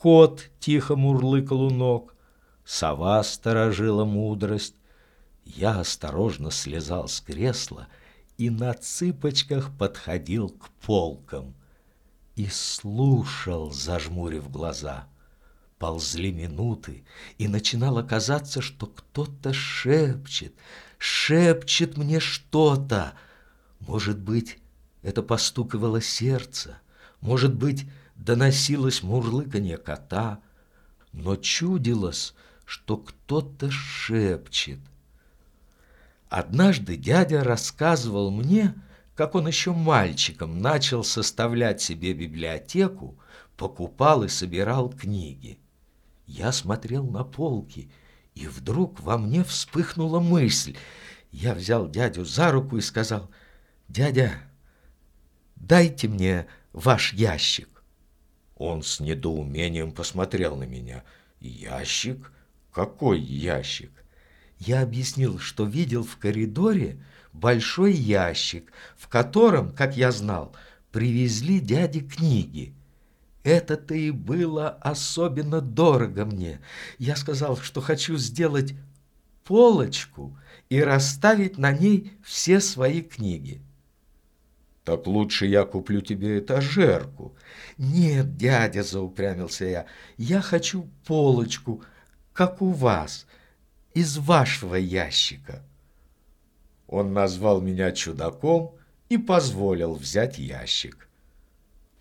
кот тихо мурлыкал у ног, сова сторожила мудрость. Я осторожно слезал с кресла и на цыпочках подходил к полкам и слушал, зажмурив глаза. Ползли минуты, и начинало казаться, что кто-то шепчет, шепчет мне что-то. Может быть, это постукивало сердце, может быть, доносилось мурлыканье кота, но чудилось, что кто-то шепчет. Однажды дядя рассказывал мне, как он еще мальчиком начал составлять себе библиотеку, покупал и собирал книги. Я смотрел на полки, и вдруг во мне вспыхнула мысль. Я взял дядю за руку и сказал, «Дядя, дайте мне ваш ящик». Он с недоумением посмотрел на меня. «Ящик? Какой ящик?» Я объяснил, что видел в коридоре большой ящик, в котором, как я знал, привезли дяде книги. Это-то и было особенно дорого мне. Я сказал, что хочу сделать полочку и расставить на ней все свои книги. «Так лучше я куплю тебе этажерку». «Нет, дядя», — заупрямился я, — «я хочу полочку, как у вас, из вашего ящика». Он назвал меня чудаком и позволил взять ящик.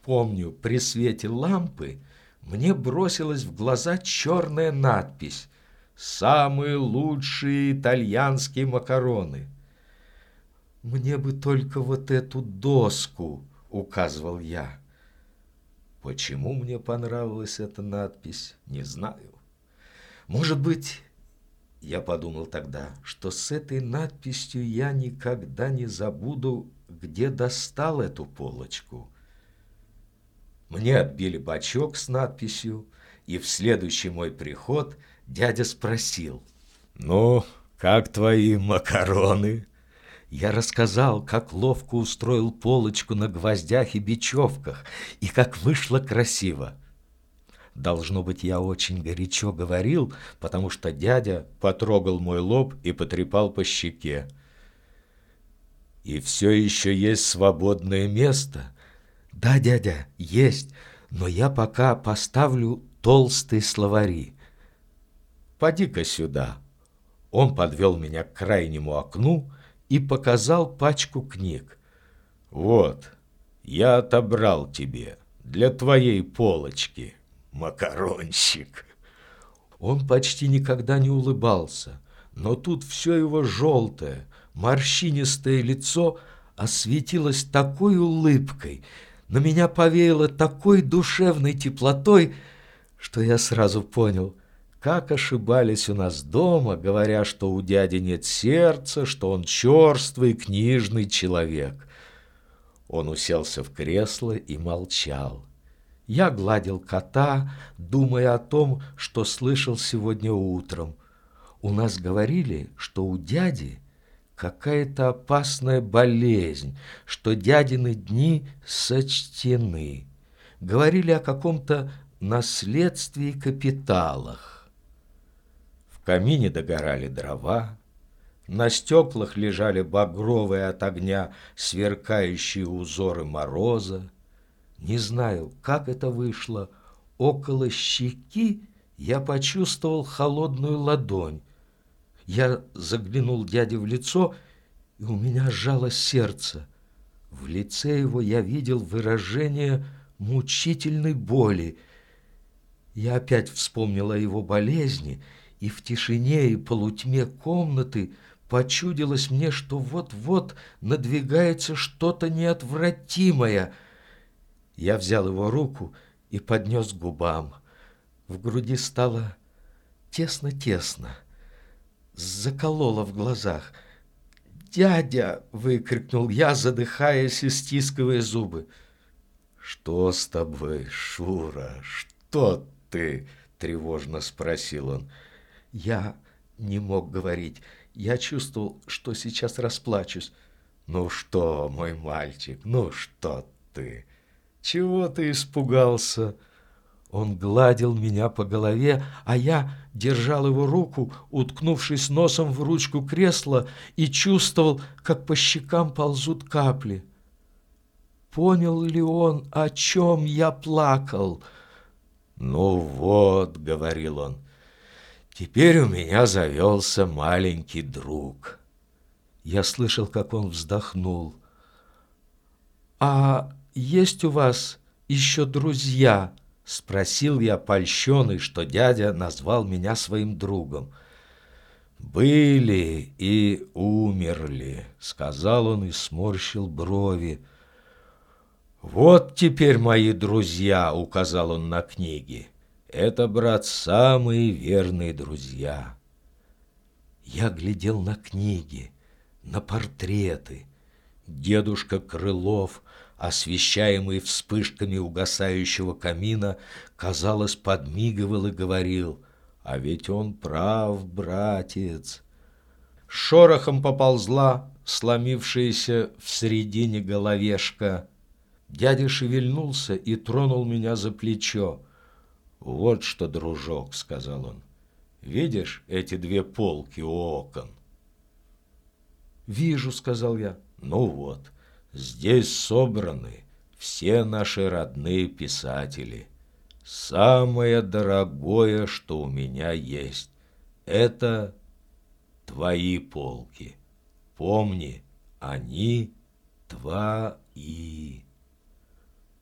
Помню, при свете лампы мне бросилась в глаза черная надпись «Самые лучшие итальянские макароны». «Мне бы только вот эту доску», — указывал я. Почему мне понравилась эта надпись, не знаю. Может быть, я подумал тогда, что с этой надписью я никогда не забуду, где достал эту полочку. Мне отбили бачок с надписью, и в следующий мой приход дядя спросил. «Ну, как твои макароны?» Я рассказал, как ловко устроил полочку на гвоздях и бечевках, и как вышло красиво. Должно быть, я очень горячо говорил, потому что дядя потрогал мой лоб и потрепал по щеке. «И все еще есть свободное место?» «Да, дядя, есть, но я пока поставлю толстые словари». «Поди-ка сюда». Он подвел меня к крайнему окну и показал пачку книг. «Вот, я отобрал тебе для твоей полочки, макаронщик». Он почти никогда не улыбался, но тут все его желтое, морщинистое лицо осветилось такой улыбкой, на меня повеяло такой душевной теплотой, что я сразу понял, как ошибались у нас дома, говоря, что у дяди нет сердца, что он черствый книжный человек. Он уселся в кресло и молчал. Я гладил кота, думая о том, что слышал сегодня утром. У нас говорили, что у дяди какая-то опасная болезнь, что дядины дни сочтены. Говорили о каком-то наследстве и капиталах камине догорали дрова, на стеклах лежали багровые от огня сверкающие узоры мороза. Не знаю, как это вышло, около щеки я почувствовал холодную ладонь. Я заглянул дяде в лицо, и у меня сжалось сердце. В лице его я видел выражение мучительной боли. Я опять вспомнил о его болезни — и в тишине и полутьме комнаты почудилось мне, что вот-вот надвигается что-то неотвратимое. Я взял его руку и поднес к губам. В груди стало тесно-тесно, закололо в глазах. «Дядя!» — выкрикнул я, задыхаясь и стискивая зубы. «Что с тобой, Шура? Что ты?» — тревожно спросил он. Я не мог говорить. Я чувствовал, что сейчас расплачусь. «Ну что, мой мальчик, ну что ты? Чего ты испугался?» Он гладил меня по голове, а я держал его руку, уткнувшись носом в ручку кресла, и чувствовал, как по щекам ползут капли. Понял ли он, о чем я плакал? «Ну вот», — говорил он, — «теперь у меня завелся маленький друг». Я слышал, как он вздохнул. «А есть у вас еще друзья?» — спросил я, польщенный, что дядя назвал меня своим другом. «Были и умерли», — сказал он и сморщил брови. «Вот теперь мои друзья», — указал он на книги. «Это, брат, самые верные друзья». Я глядел на книги, на портреты. Дедушка Крылов, освещаемый вспышками угасающего камина, казалось, подмигивал и говорил, «А ведь он прав, братец». Шорохом поползла сломившаяся в середине головешка — Дядя шевельнулся и тронул меня за плечо. «Вот что, дружок», — сказал он, — «видишь эти две полки у окон?» «Вижу», — сказал я. «Ну вот, здесь собраны все наши родные писатели. Самое дорогое, что у меня есть, это твои полки. Помни, они твои».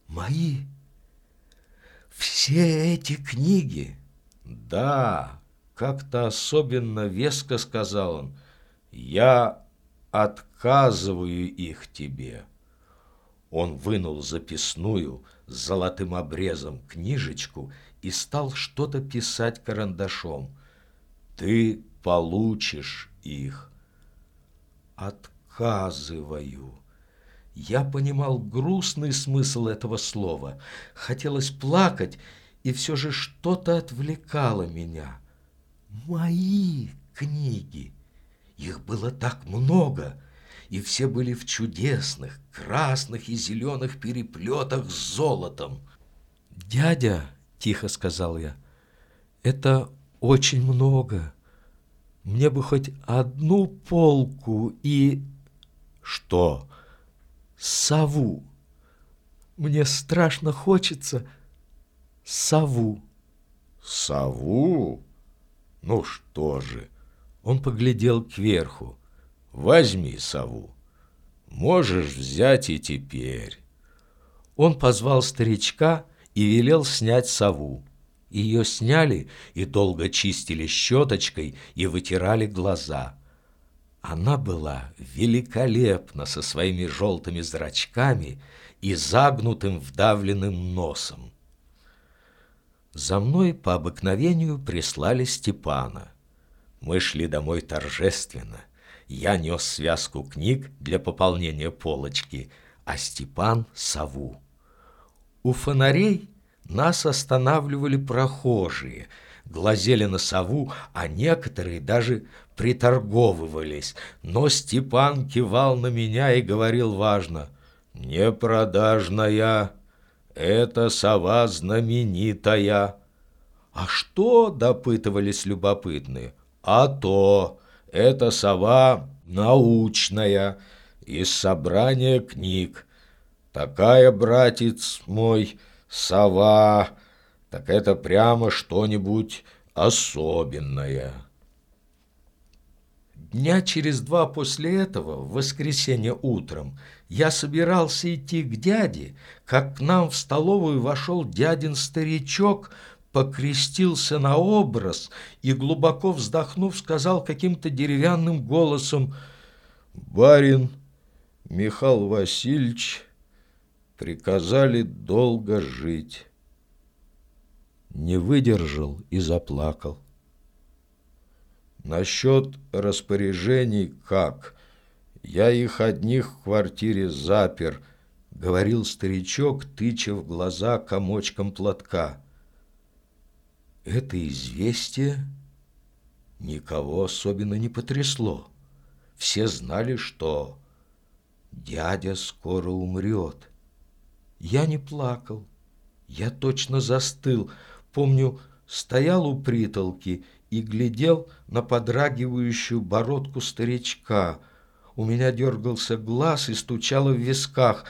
Мои? Все эти книги? Да, как-то особенно веско сказал он. Я отказываю их тебе. Он вынул записную с золотым обрезом книжечку и стал что-то писать карандашом. Ты получишь их. Отказываю. Я понимал грустный смысл этого слова. Хотелось плакать, и все же что-то отвлекало меня. Мои книги. Их было так много, и все были в чудесных, красных и зеленых переплетах с золотом. «Дядя», — тихо сказал я, — «это очень много. Мне бы хоть одну полку и...» «Что?» Сову. Мне страшно хочется сову. Сову? Ну что же? Он поглядел кверху. Возьми сову. Можешь взять и теперь. Он позвал старичка и велел снять сову. Ее сняли и долго чистили щеточкой и вытирали глаза. Она была великолепна со своими желтыми зрачками и загнутым вдавленным носом. За мной по обыкновению прислали Степана. Мы шли домой торжественно. Я нес связку книг для пополнения полочки, а Степан — сову. У фонарей нас останавливали прохожие — глазели на сову, а некоторые даже приторговывались. Но Степан кивал на меня и говорил важно, «Не продажная, это сова знаменитая». «А что?» — допытывались любопытные. «А то, это сова научная, из собрания книг. Такая, братец мой, сова...» так это прямо что-нибудь особенное. Дня через два после этого, в воскресенье утром, я собирался идти к дяде, как к нам в столовую вошел дядин старичок, покрестился на образ и, глубоко вздохнув, сказал каким-то деревянным голосом «Барин Михаил Васильевич приказали долго жить» не выдержал и заплакал. Насчет распоряжений как? Я их одних в квартире запер, говорил старичок, тыча в глаза комочком платка. Это известие никого особенно не потрясло. Все знали, что дядя скоро умрет. Я не плакал Я точно застыл. Помню, стоял у притолки и глядел на подрагивающую бородку старичка. У меня дергался глаз и стучало в висках,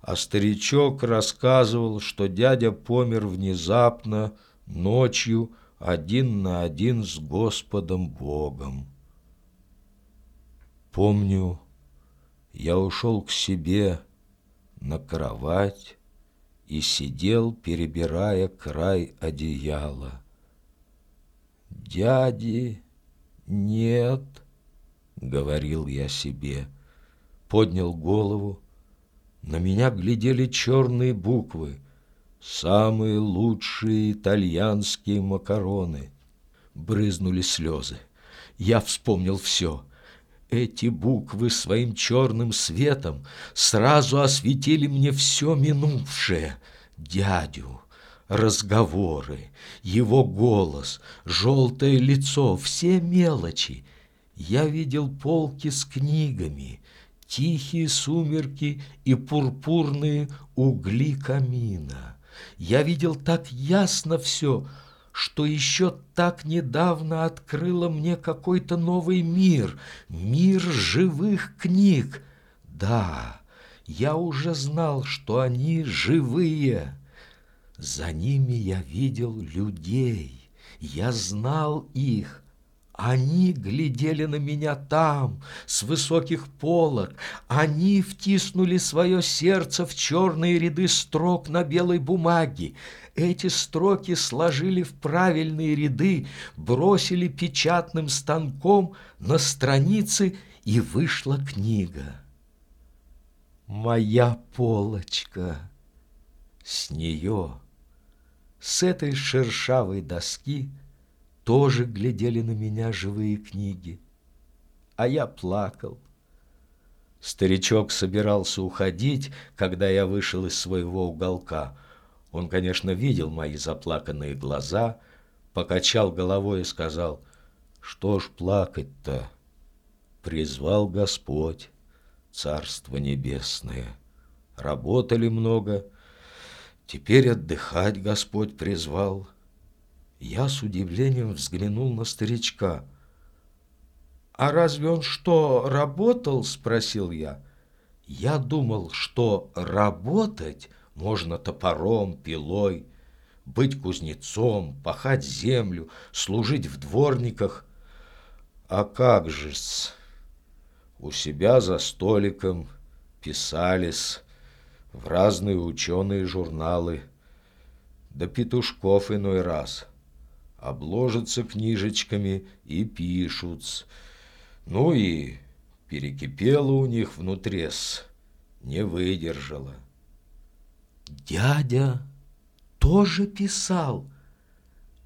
а старичок рассказывал, что дядя помер внезапно, ночью, один на один с Господом Богом. Помню, я ушел к себе на кровать и сидел, перебирая край одеяла. «Дяди нет», — говорил я себе, поднял голову. На меня глядели черные буквы, самые лучшие итальянские макароны. Брызнули слезы. Я вспомнил все — эти буквы своим черным светом сразу осветили мне все минувшее. Дядю, разговоры, его голос, желтое лицо, все мелочи. Я видел полки с книгами, тихие сумерки и пурпурные угли камина. Я видел так ясно все, что еще так недавно открыло мне какой-то новый мир, мир живых книг. Да, я уже знал, что они живые. За ними я видел людей, я знал их, они глядели на меня там, с высоких полок. Они втиснули свое сердце в черные ряды строк на белой бумаге. Эти строки сложили в правильные ряды, бросили печатным станком на страницы, и вышла книга. Моя полочка. С нее, с этой шершавой доски, тоже глядели на меня живые книги. А я плакал. Старичок собирался уходить, когда я вышел из своего уголка. Он, конечно, видел мои заплаканные глаза, покачал головой и сказал, «Что ж плакать-то? Призвал Господь, Царство Небесное. Работали много, теперь отдыхать Господь призвал». Я с удивлением взглянул на старичка. «А разве он что, работал?» – спросил я. Я думал, что работать можно топором, пилой, быть кузнецом, пахать землю, служить в дворниках. А как же-с? У себя за столиком писались в разные ученые журналы, да петушков иной раз – обложатся книжечками и пишут. Ну и перекипело у них внутрес, не выдержала. Дядя тоже писал.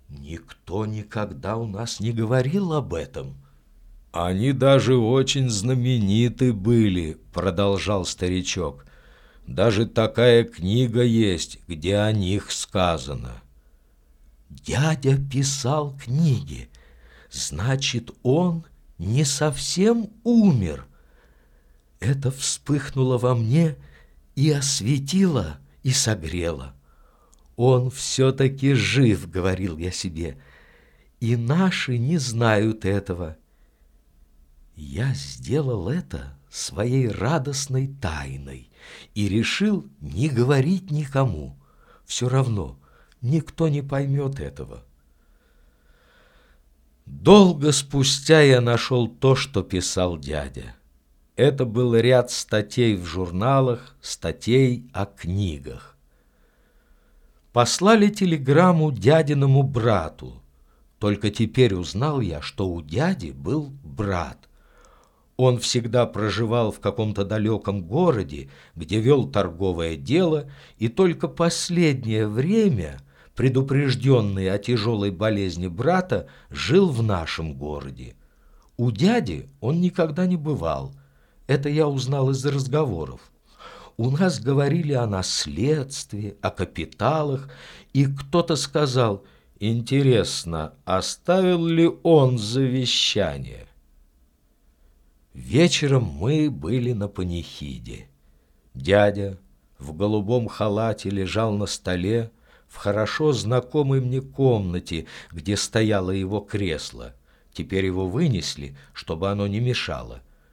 Никто никогда у нас не говорил об этом. Они даже очень знамениты были, продолжал старичок. Даже такая книга есть, где о них сказано. Дядя писал книги. Значит, он не совсем умер. Это вспыхнуло во мне и осветило, и согрело. Он все-таки жив, говорил я себе, и наши не знают этого. Я сделал это своей радостной тайной и решил не говорить никому. Все равно — Никто не поймет этого. Долго спустя я нашел то, что писал дядя. Это был ряд статей в журналах, статей о книгах. Послали телеграмму дядиному брату. Только теперь узнал я, что у дяди был брат. Он всегда проживал в каком-то далеком городе, где вел торговое дело, и только последнее время – предупрежденный о тяжелой болезни брата, жил в нашем городе. У дяди он никогда не бывал. Это я узнал из разговоров. У нас говорили о наследстве, о капиталах, и кто-то сказал, интересно, оставил ли он завещание? Вечером мы были на панихиде. Дядя в голубом халате лежал на столе, в хорошо знакомой мне комнате, где стояло его кресло. Теперь его вынесли, чтобы оно не мешало.